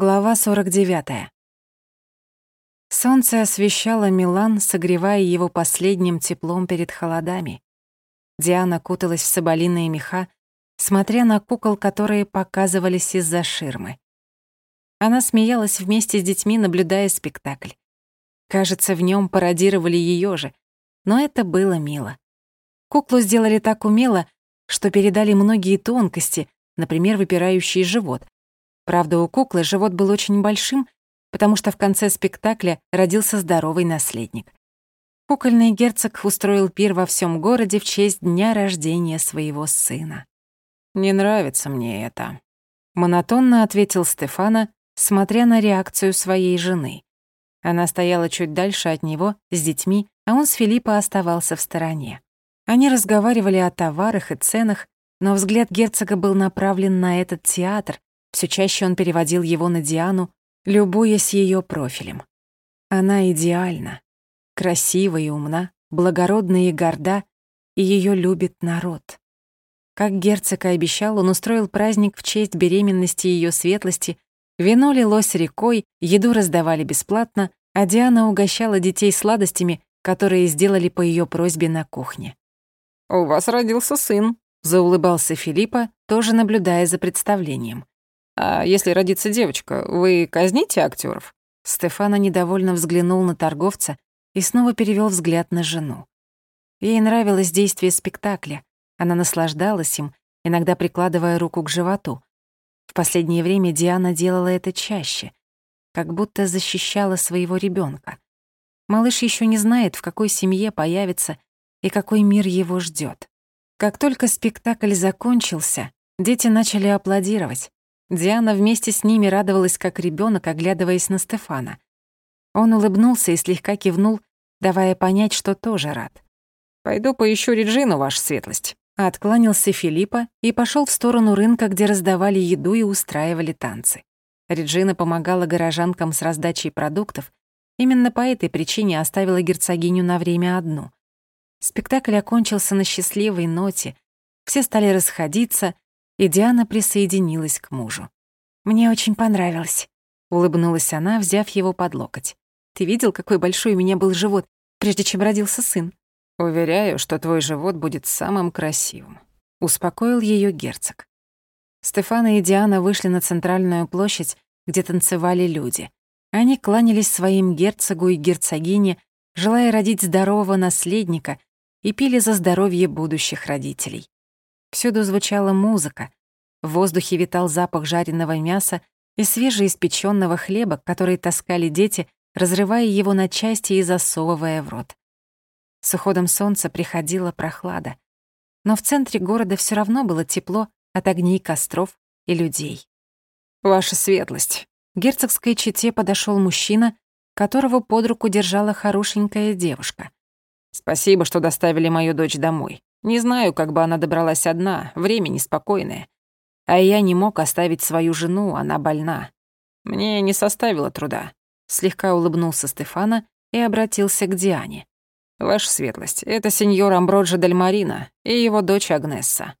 Глава 49. Солнце освещало Милан, согревая его последним теплом перед холодами. Диана куталась в соболиные меха, смотря на кукол, которые показывались из-за ширмы. Она смеялась вместе с детьми, наблюдая спектакль. Кажется, в нем пародировали ее же, но это было мило. Куклу сделали так умело, что передали многие тонкости, например, выпирающий живот, Правда, у куклы живот был очень большим, потому что в конце спектакля родился здоровый наследник. Кукольный герцог устроил пир во всем городе в честь дня рождения своего сына. «Не нравится мне это», — монотонно ответил Стефана, смотря на реакцию своей жены. Она стояла чуть дальше от него с детьми, а он с Филиппа оставался в стороне. Они разговаривали о товарах и ценах, но взгляд герцога был направлен на этот театр, все чаще он переводил его на Диану, любуясь ее профилем. Она идеальна, красива и умна, благородна и горда, и ее любит народ. Как герцог и обещал, он устроил праздник в честь беременности ее светлости, вино лилось рекой, еду раздавали бесплатно, а Диана угощала детей сладостями, которые сделали по ее просьбе на кухне. «У вас родился сын», — заулыбался Филиппа, тоже наблюдая за представлением. А если родится девочка, вы казните актеров? Стефана недовольно взглянул на торговца и снова перевел взгляд на жену. Ей нравилось действие спектакля. Она наслаждалась им, иногда прикладывая руку к животу. В последнее время Диана делала это чаще, как будто защищала своего ребенка. Малыш еще не знает, в какой семье появится и какой мир его ждет. Как только спектакль закончился, дети начали аплодировать. Диана вместе с ними радовалась как ребенок, оглядываясь на Стефана. Он улыбнулся и слегка кивнул, давая понять, что тоже рад. «Пойду поищу Реджину, ваша светлость». Откланялся Филиппа и пошел в сторону рынка, где раздавали еду и устраивали танцы. Реджина помогала горожанкам с раздачей продуктов, именно по этой причине оставила герцогиню на время одну. Спектакль окончился на счастливой ноте, все стали расходиться, и Диана присоединилась к мужу. «Мне очень понравилось», — улыбнулась она, взяв его под локоть. «Ты видел, какой большой у меня был живот, прежде чем родился сын?» «Уверяю, что твой живот будет самым красивым», — успокоил ее герцог. Стефана и Диана вышли на центральную площадь, где танцевали люди. Они кланялись своим герцогу и герцогине, желая родить здорового наследника, и пили за здоровье будущих родителей. Всюду звучала музыка. В воздухе витал запах жареного мяса и свежеиспечённого хлеба, который таскали дети, разрывая его на части и засовывая в рот. С уходом солнца приходила прохлада. Но в центре города всё равно было тепло от огней костров и людей. «Ваша светлость!» К герцогской чете подошёл мужчина, которого под руку держала хорошенькая девушка. «Спасибо, что доставили мою дочь домой. Не знаю, как бы она добралась одна, время неспокойное. А я не мог оставить свою жену, она больна. Мне не составило труда. Слегка улыбнулся Стефана и обратился к Диане. «Ваша светлость, это сеньор Амброджо Дель Марина и его дочь Агнесса.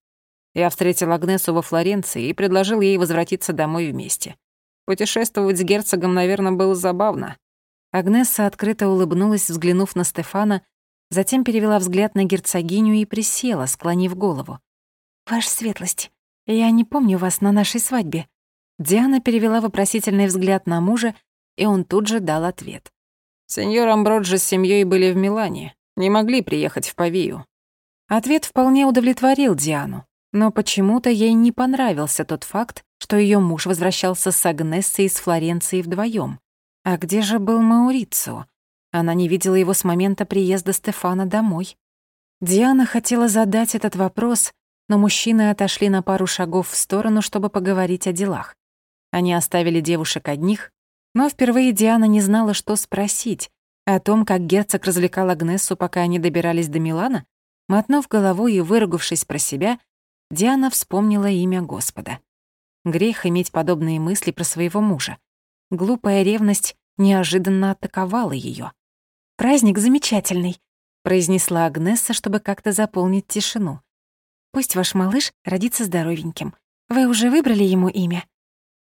Я встретил Агнесу во Флоренции и предложил ей возвратиться домой вместе. Путешествовать с герцогом, наверное, было забавно». Агнесса открыто улыбнулась, взглянув на Стефана, Затем перевела взгляд на герцогиню и присела, склонив голову. «Ваша светлость, я не помню вас на нашей свадьбе». Диана перевела вопросительный взгляд на мужа, и он тут же дал ответ. «Сеньор Амброджи с семьей были в Милане, не могли приехать в Павию». Ответ вполне удовлетворил Диану, но почему-то ей не понравился тот факт, что ее муж возвращался с Агнессой из Флоренции вдвоем. А где же был Маурицио? Она не видела его с момента приезда Стефана домой. Диана хотела задать этот вопрос, но мужчины отошли на пару шагов в сторону, чтобы поговорить о делах. Они оставили девушек одних, но впервые Диана не знала, что спросить. О том, как герцог развлекал Агнессу, пока они добирались до Милана, мотнув головой и выругавшись про себя, Диана вспомнила имя Господа. Грех иметь подобные мысли про своего мужа. Глупая ревность неожиданно атаковала ее. «Праздник замечательный», — произнесла Агнесса, чтобы как-то заполнить тишину. «Пусть ваш малыш родится здоровеньким. Вы уже выбрали ему имя?»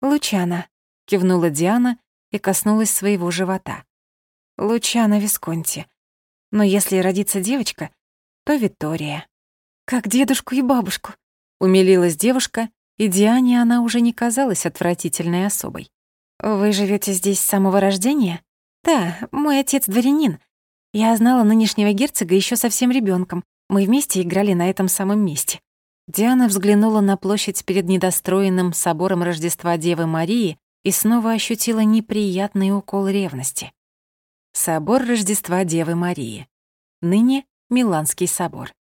«Лучана». — кивнула Диана и коснулась своего живота. «Лучана Висконти. Но если родится девочка, то Виктория». «Как дедушку и бабушку», — умилилась девушка, и Диане она уже не казалась отвратительной особой. «Вы живете здесь с самого рождения?» «Да, мой отец дворянин. Я знала нынешнего герцога еще совсем ребенком. Мы вместе играли на этом самом месте». Диана взглянула на площадь перед недостроенным собором Рождества Девы Марии и снова ощутила неприятный укол ревности. Собор Рождества Девы Марии. Ныне Миланский собор.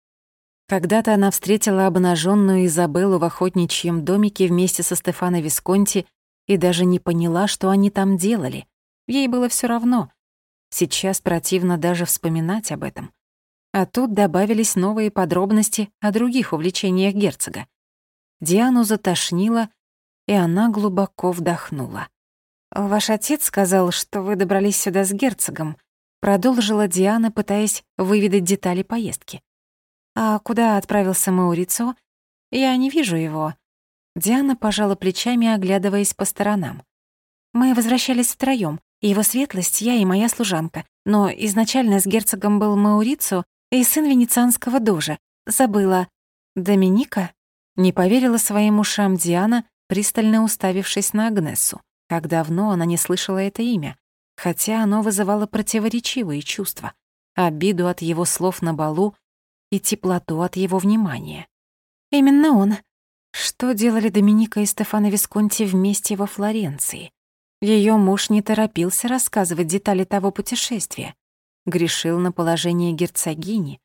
Когда-то она встретила обнаженную Изабеллу в охотничьем домике вместе со Стефано Висконти и даже не поняла, что они там делали. Ей было все равно. Сейчас противно даже вспоминать об этом. А тут добавились новые подробности о других увлечениях герцога. Диану затошнило, и она глубоко вдохнула. «Ваш отец сказал, что вы добрались сюда с герцогом», продолжила Диана, пытаясь выведать детали поездки. «А куда отправился Маурицо? Я не вижу его». Диана пожала плечами, оглядываясь по сторонам. «Мы возвращались втроём, его светлость, я и моя служанка, но изначально с герцогом был Маурицо, и сын венецианского дожа. Забыла. Доминика? Не поверила своим ушам Диана, пристально уставившись на Агнесу. Как давно она не слышала это имя, хотя оно вызывало противоречивые чувства. Обиду от его слов на балу и теплоту от его внимания. Именно он. Что делали Доминика и Стефано Висконти вместе во Флоренции? Ее муж не торопился рассказывать детали того путешествия грешил на положение герцогини.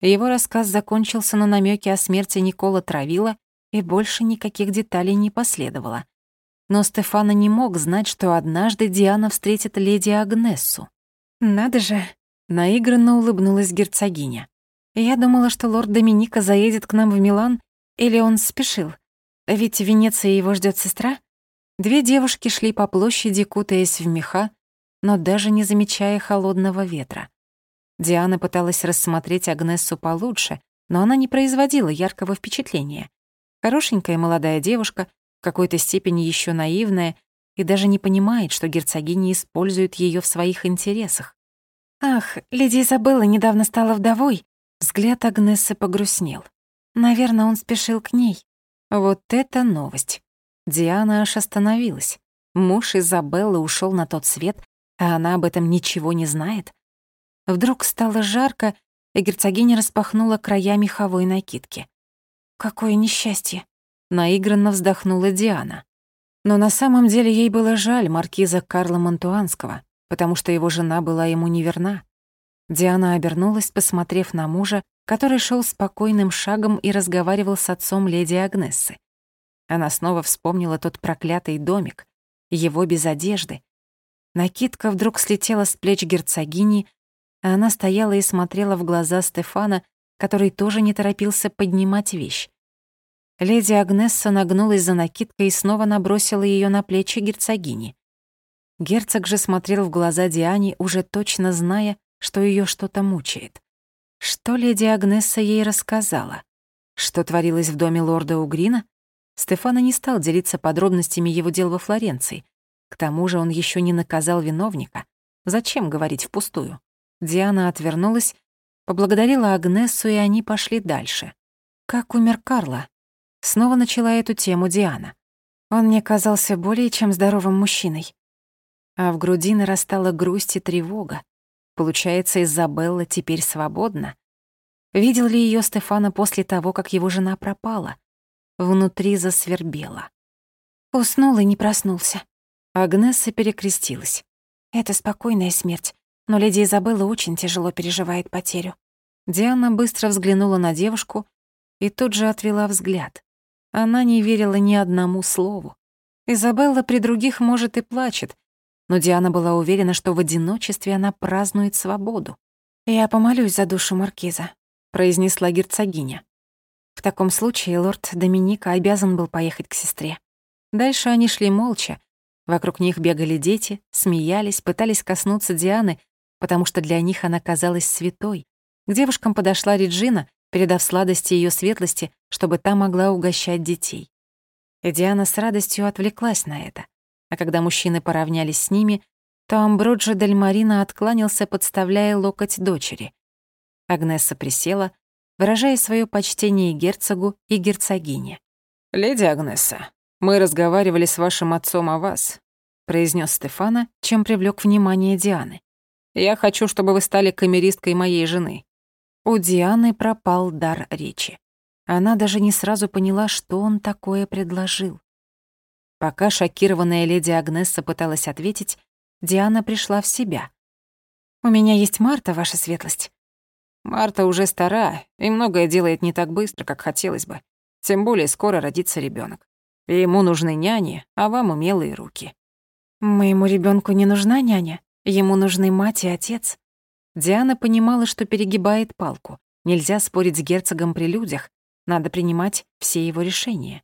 Его рассказ закончился на намеке о смерти Никола Травила, и больше никаких деталей не последовало. Но Стефана не мог знать, что однажды Диана встретит леди Агнессу. «Надо же!» — наигранно улыбнулась герцогиня. «Я думала, что лорд Доминика заедет к нам в Милан, или он спешил. Ведь в Венеции его ждет сестра». Две девушки шли по площади, кутаясь в меха, но даже не замечая холодного ветра. Диана пыталась рассмотреть Агнессу получше, но она не производила яркого впечатления. Хорошенькая молодая девушка, в какой-то степени еще наивная, и даже не понимает, что герцогиня использует ее в своих интересах. «Ах, леди Изабелла недавно стала вдовой», взгляд Агнессы погрустнел. Наверное, он спешил к ней. Вот это новость. Диана аж остановилась. Муж Изабеллы ушел на тот свет, а она об этом ничего не знает? Вдруг стало жарко, и герцогиня распахнула края меховой накидки. «Какое несчастье!» — наигранно вздохнула Диана. Но на самом деле ей было жаль маркиза Карла Монтуанского, потому что его жена была ему неверна. Диана обернулась, посмотрев на мужа, который шел спокойным шагом и разговаривал с отцом леди Агнессы. Она снова вспомнила тот проклятый домик, его без одежды, Накидка вдруг слетела с плеч герцогини, а она стояла и смотрела в глаза Стефана, который тоже не торопился поднимать вещь. Леди Агнесса нагнулась за накидкой и снова набросила ее на плечи герцогини. Герцог же смотрел в глаза Диане, уже точно зная, что ее что-то мучает. Что леди Агнесса ей рассказала? Что творилось в доме лорда Угрина? Стефана не стал делиться подробностями его дел во Флоренции, к тому же он еще не наказал виновника. Зачем говорить впустую? Диана отвернулась, поблагодарила Агнесу, и они пошли дальше. Как умер Карла? Снова начала эту тему Диана. Он мне казался более чем здоровым мужчиной. А в груди нарастала грусть и тревога. Получается, Изабелла теперь свободна. Видел ли ее Стефана после того, как его жена пропала? Внутри засвербело. Уснул и не проснулся. Агнесса перекрестилась. «Это спокойная смерть, но леди Изабелла очень тяжело переживает потерю». Диана быстро взглянула на девушку и тут же отвела взгляд. Она не верила ни одному слову. Изабелла при других, может, и плачет, но Диана была уверена, что в одиночестве она празднует свободу. «Я помолюсь за душу Маркиза», — произнесла герцогиня. Таком случае лорд Доминика обязан был поехать к сестре. Дальше они шли молча, Вокруг них бегали дети, смеялись, пытались коснуться Дианы, потому что для них она казалась святой. К девушкам подошла Реджина, передав сладости ее светлости, чтобы та могла угощать детей. И Диана с радостью отвлеклась на это. а когда мужчины поравнялись с ними, то Амброджо Дель Марина откланялся, подставляя локоть дочери. Агнесса присела, выражая свое почтение герцогу и герцогине. «Леди Агнесса, мы разговаривали с вашим отцом о вас», произнес Стефана, чем привлек внимание Дианы. «Я хочу, чтобы вы стали камеристкой моей жены». У Дианы пропал дар речи. Она даже не сразу поняла, что он такое предложил. Пока шокированная леди Агнесса пыталась ответить, Диана пришла в себя. «У меня есть Марта, ваша светлость». «Марта уже стара и многое делает не так быстро, как хотелось бы. Тем более скоро родится ребенок. И ему нужны няни, а вам умелые руки». «Моему ребенку не нужна няня. Ему нужны мать и отец». Диана понимала, что перегибает палку. Нельзя спорить с герцогом при людях, надо принимать все его решения.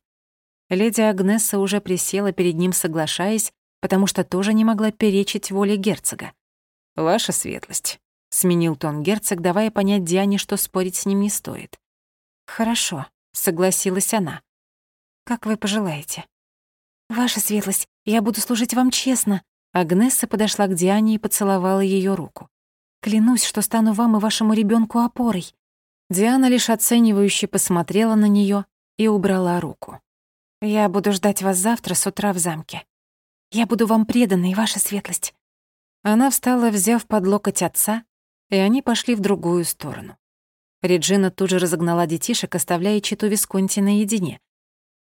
Леди Агнесса уже присела перед ним, соглашаясь, потому что тоже не могла перечить воле герцога. «Ваша светлость», — сменил тон герцог, давая понять Диане, что спорить с ним не стоит. «Хорошо», — согласилась она. «Как вы пожелаете». «Ваша светлость, я буду служить вам честно». Агнесса подошла к Диане и поцеловала ее руку. «Клянусь, что стану вам и вашему ребенку опорой». Диана лишь оценивающе посмотрела на нее и убрала руку. «Я буду ждать вас завтра с утра в замке. Я буду вам преданной, ваша светлость». Она встала, взяв под локоть отца, и они пошли в другую сторону. Реджина тут же разогнала детишек, оставляя читу Висконти наедине.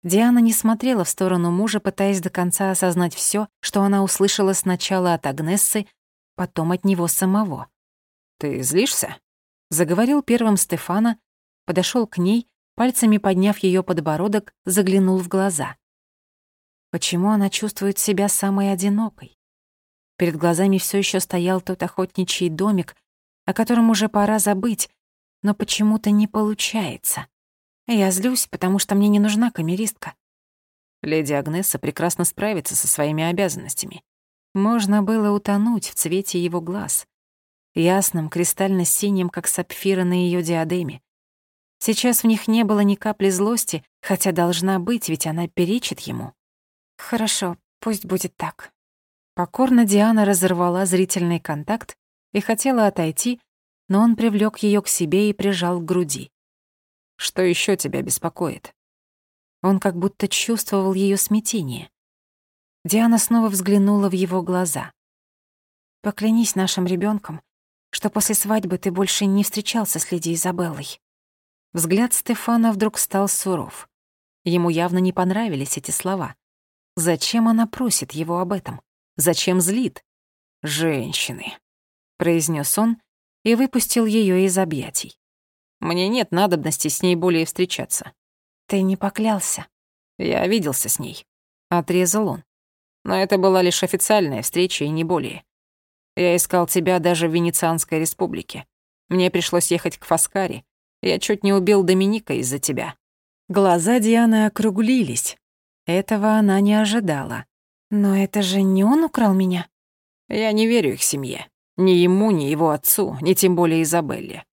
Диана не смотрела в сторону мужа, пытаясь до конца осознать всё, что она услышала сначала от Агнессы, потом от него самого. «Ты злишься?» Заговорил первым Стефана, подошел к ней, пальцами подняв ее подбородок, заглянул в глаза. Почему она чувствует себя самой одинокой? Перед глазами все еще стоял тот охотничий домик, о котором уже пора забыть, но почему-то не получается. Я злюсь, потому что мне не нужна камеристка. Леди Агнеса прекрасно справится со своими обязанностями. Можно было утонуть в цвете его глаз ясным, кристально-синим, как сапфиры на ее диадеме. Сейчас в них не было ни капли злости, хотя должна быть, ведь она перечит ему. Хорошо, пусть будет так. Покорно Диана разорвала зрительный контакт и хотела отойти, но он привлек ее к себе и прижал к груди. «Что еще тебя беспокоит?» Он как будто чувствовал ее смятение. Диана снова взглянула в его глаза. «Поклянись нашим ребенком, что после свадьбы ты больше не встречался с леди Изабеллой». Взгляд Стефана вдруг стал суров. Ему явно не понравились эти слова. Зачем она просит его об этом? Зачем злит? «Женщины», — произнес он и выпустил ее из объятий. «Мне нет надобности с ней более встречаться». «Ты не поклялся». «Я виделся с ней», — отрезал он. «Но это была лишь официальная встреча и не более. Я искал тебя даже в Венецианской республике. Мне пришлось ехать к Фаскаре. Я чуть не убил Доминика из-за тебя». Глаза Дианы округлились. Этого она не ожидала. «Но это же не он украл меня?» «Я не верю их семье. Ни ему, ни его отцу, ни тем более Изабелле».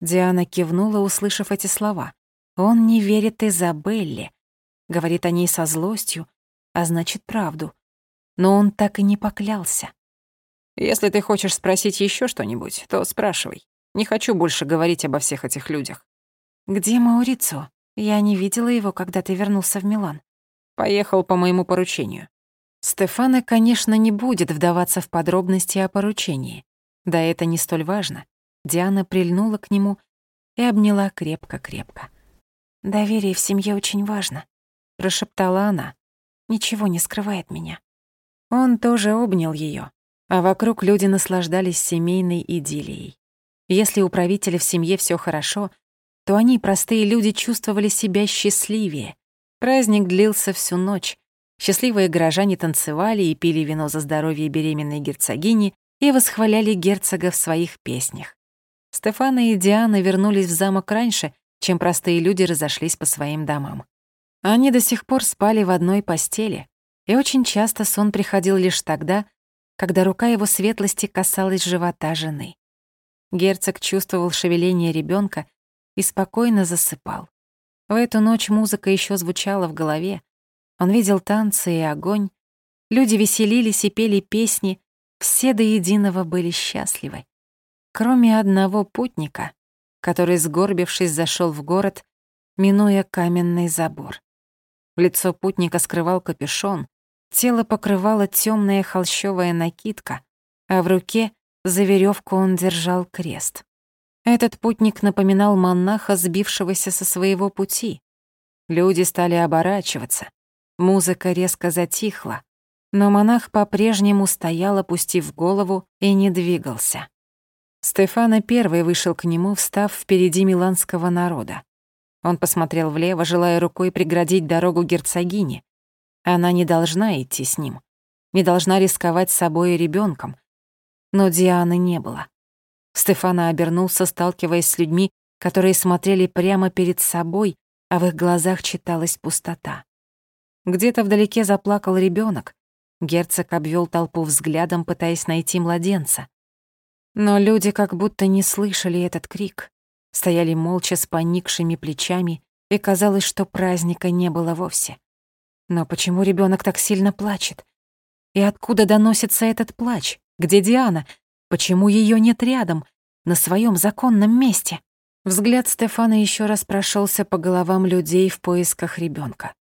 Диана кивнула, услышав эти слова. «Он не верит Изабелле. Говорит о ней со злостью, а значит, правду. Но он так и не поклялся. Если ты хочешь спросить еще что-нибудь, то спрашивай. Не хочу больше говорить обо всех этих людях. Где Маурицо? Я не видела его, когда ты вернулся в Милан. Поехал по моему поручению. Стефана, конечно, не будет вдаваться в подробности о поручении. Да это не столь важно. Диана прильнула к нему и обняла крепко-крепко. «Доверие в семье очень важно», — прошептала она. «Ничего не скрывает меня». Он тоже обнял ее, а вокруг люди наслаждались семейной идиллией. Если у правителя в семье все хорошо, то они, простые люди, чувствовали себя счастливее. Праздник длился всю ночь. Счастливые горожане танцевали и пили вино за здоровье беременной герцогини и восхваляли герцога в своих песнях. Стефана и Диана вернулись в замок раньше, чем простые люди разошлись по своим домам. Они до сих пор спали в одной постели, и очень часто сон приходил лишь тогда, когда рука его светлости касалась живота жены. Герцог чувствовал шевеление ребенка и спокойно засыпал. В эту ночь музыка еще звучала в голове. Он видел танцы и огонь, Люди веселились и пели песни, все до единого были счастливы. Кроме одного путника, который, сгорбившись, зашел в город, минуя каменный забор. Лицо путника скрывал капюшон, тело покрывала темная холщовая накидка, а в руке за веревку он держал крест. Этот путник напоминал монаха, сбившегося со своего пути. Люди стали оборачиваться. Музыка резко затихла, но монах по-прежнему стоял, опустив голову, и не двигался. Стефана первый вышел к нему, встав впереди миланского народа. Он посмотрел влево, желая рукой преградить дорогу герцогине. Она не должна идти с ним, не должна рисковать собой и ребенком. Но Дианы не было. Стефана обернулся, сталкиваясь с людьми, которые смотрели прямо перед собой, а в их глазах читалась пустота. Где-то вдалеке заплакал ребенок. Герцог обвел толпу взглядом, пытаясь найти младенца. Но люди как будто не слышали этот крик, стояли молча с поникшими плечами, и казалось, что праздника не было вовсе. Но почему ребенок так сильно плачет? И откуда доносится этот плач? Где Диана? Почему ее нет рядом, на своем законном месте? Взгляд Стефана еще раз прошелся по головам людей в поисках ребенка.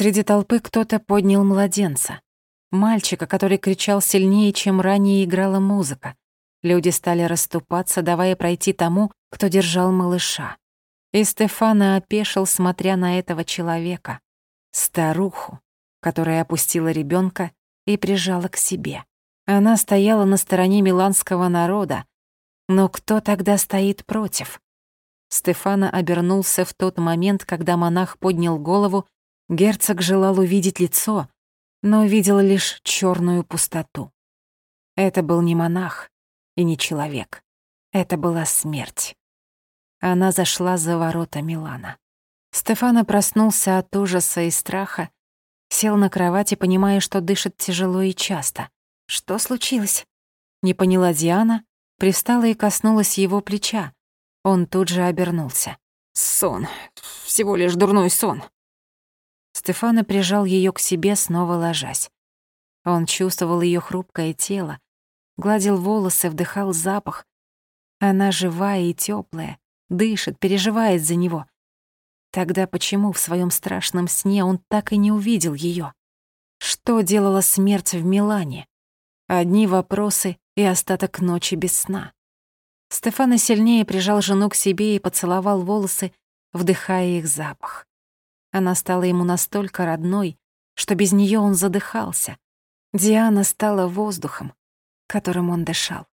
Среди толпы кто-то поднял младенца. Мальчика, который кричал сильнее, чем ранее играла музыка. Люди стали расступаться, давая пройти тому, кто держал малыша. И Стефана опешил, смотря на этого человека. Старуху, которая опустила ребенка и прижала к себе. Она стояла на стороне миланского народа, но кто тогда стоит против? Стефана обернулся в тот момент, когда монах поднял голову, герцог желал увидеть лицо, но видел лишь черную пустоту. Это был не монах и не человек. Это была смерть. Она зашла за ворота Милана. Стефана проснулся от ужаса и страха, сел на кровати, понимая, что дышит тяжело и часто. «Что случилось?» Не поняла Диана, пристала и коснулась его плеча. Он тут же обернулся. «Сон. Всего лишь дурной сон». Стефана прижал ее к себе, снова ложась. Он чувствовал ее хрупкое тело, гладил волосы, вдыхал запах. Она живая и теплая, дышит, переживает за него. Тогда почему в своем страшном сне он так и не увидел ее? Что делала смерть в Милане? Одни вопросы и остаток ночи без сна. Стефана сильнее прижал жену к себе и поцеловал волосы, вдыхая их запах. Она стала ему настолько родной, что без нее он задыхался. Диана стала воздухом, которым он дышал.